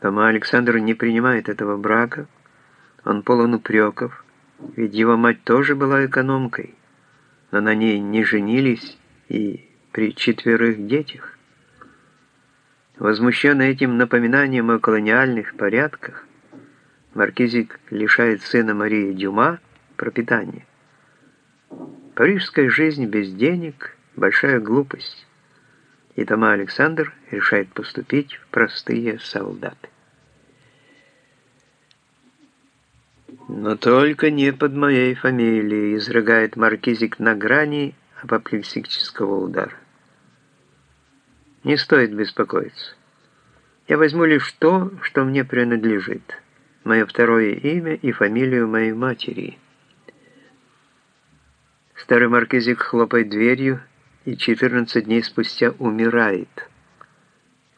Тома Александр не принимает этого брака, он полон упреков, ведь его мать тоже была экономкой, но на ней не женились и при четверых детях. Возмущенный этим напоминанием о колониальных порядках, Маркизик лишает сына Марии Дюма пропитания. Парижская жизнь без денег – большая глупость, и Тома Александр решает поступить в простые солдаты. «Но только не под моей фамилией», — изрыгает маркизик на грани апоплексического удара. «Не стоит беспокоиться. Я возьму лишь то, что мне принадлежит, мое второе имя и фамилию моей матери». Старый маркизик хлопает дверью и 14 дней спустя умирает.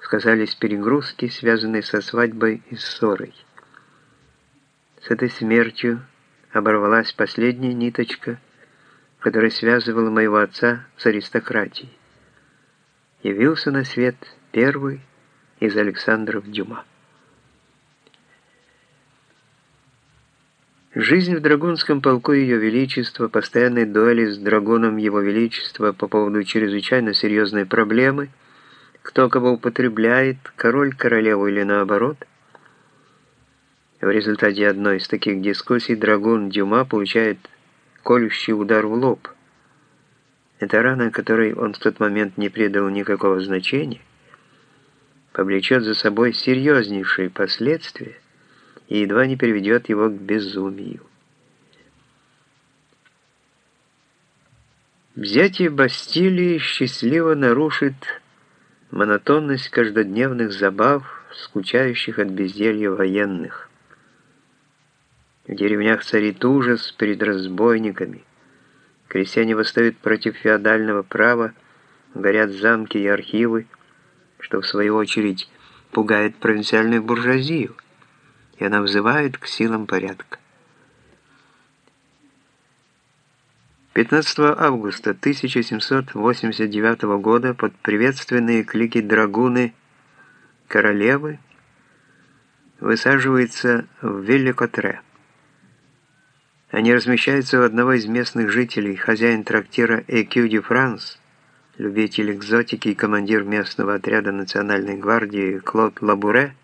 Сказались перегрузки, связанные со свадьбой и ссорой. С этой смертью оборвалась последняя ниточка, которая связывала моего отца с аристократией. Явился на свет первый из Александров Дюма. Жизнь в Драгунском полку Ее Величества, постоянные дуэли с Драгуном Его Величества по поводу чрезвычайно серьезной проблемы, кто кого употребляет, король королеву или наоборот – в результате одной из таких дискуссий драгун Дюма получает колющий удар в лоб. Эта рана, которой он в тот момент не придал никакого значения, повлечет за собой серьезнейшие последствия и едва не приведет его к безумию. Взятие Бастилии счастливо нарушит монотонность каждодневных забав, скучающих от безделья военных. В деревнях царит ужас перед разбойниками. Крестьяне восстают против феодального права, горят замки и архивы, что в свою очередь пугает провинциальную буржуазию, и она взывает к силам порядка. 15 августа 1789 года под приветственные клики драгуны королевы высаживается в Великотре. Они размещаются у одного из местных жителей, хозяин трактира «Экю де Франс», любитель экзотики и командир местного отряда Национальной гвардии Клод Лабуре,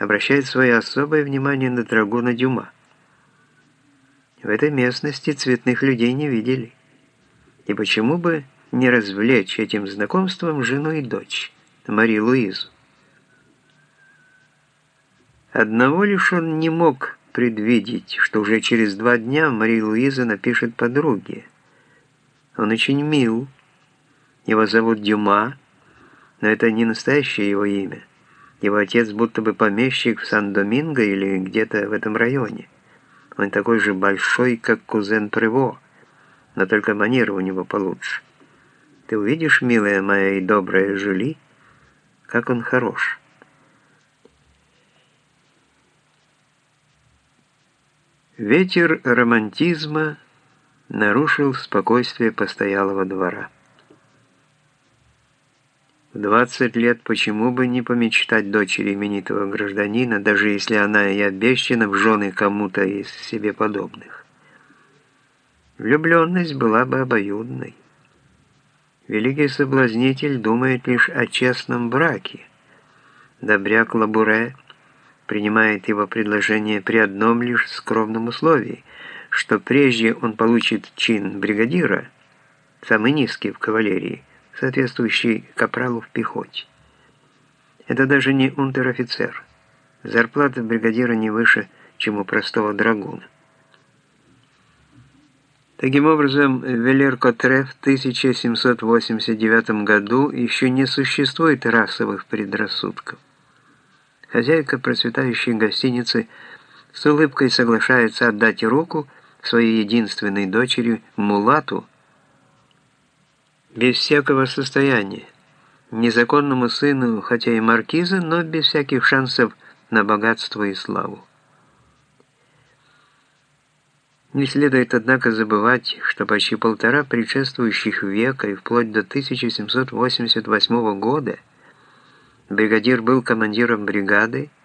обращает свое особое внимание на драгуна Дюма. В этой местности цветных людей не видели. И почему бы не развлечь этим знакомством жену и дочь, Мари Луизу? Одного лишь он не мог предвидеть, что уже через два дня Мария Луиза напишет подруге. Он очень мил. Его зовут Дюма, но это не настоящее его имя. Его отец будто бы помещик в Сан-Доминго или где-то в этом районе. Он такой же большой, как кузен Прево, но только манеры у него получше. Ты увидишь, милая моя и добрая Жюли, как он хорош». Ветер романтизма нарушил спокойствие постоялого двора. В 20 лет почему бы не помечтать дочери именитого гражданина, даже если она и обещана в жены кому-то из себе подобных? Влюбленность была бы обоюдной. Великий соблазнитель думает лишь о честном браке. Добряк Лабуре – принимает его предложение при одном лишь скромном условии, что прежде он получит чин бригадира, самый низкий в кавалерии, соответствующий капралу в пехоте. Это даже не унтер-офицер. Зарплата бригадира не выше, чем у простого драгуна. Таким образом, Велер-Котре в 1789 году еще не существует расовых предрассудков. Хозяйка процветающей гостиницы с улыбкой соглашается отдать руку своей единственной дочери Мулату без всякого состояния, незаконному сыну, хотя и маркиза, но без всяких шансов на богатство и славу. Не следует, однако, забывать, что почти полтора предшествующих века и вплоть до 1788 года – Бригадир был командиром бригады,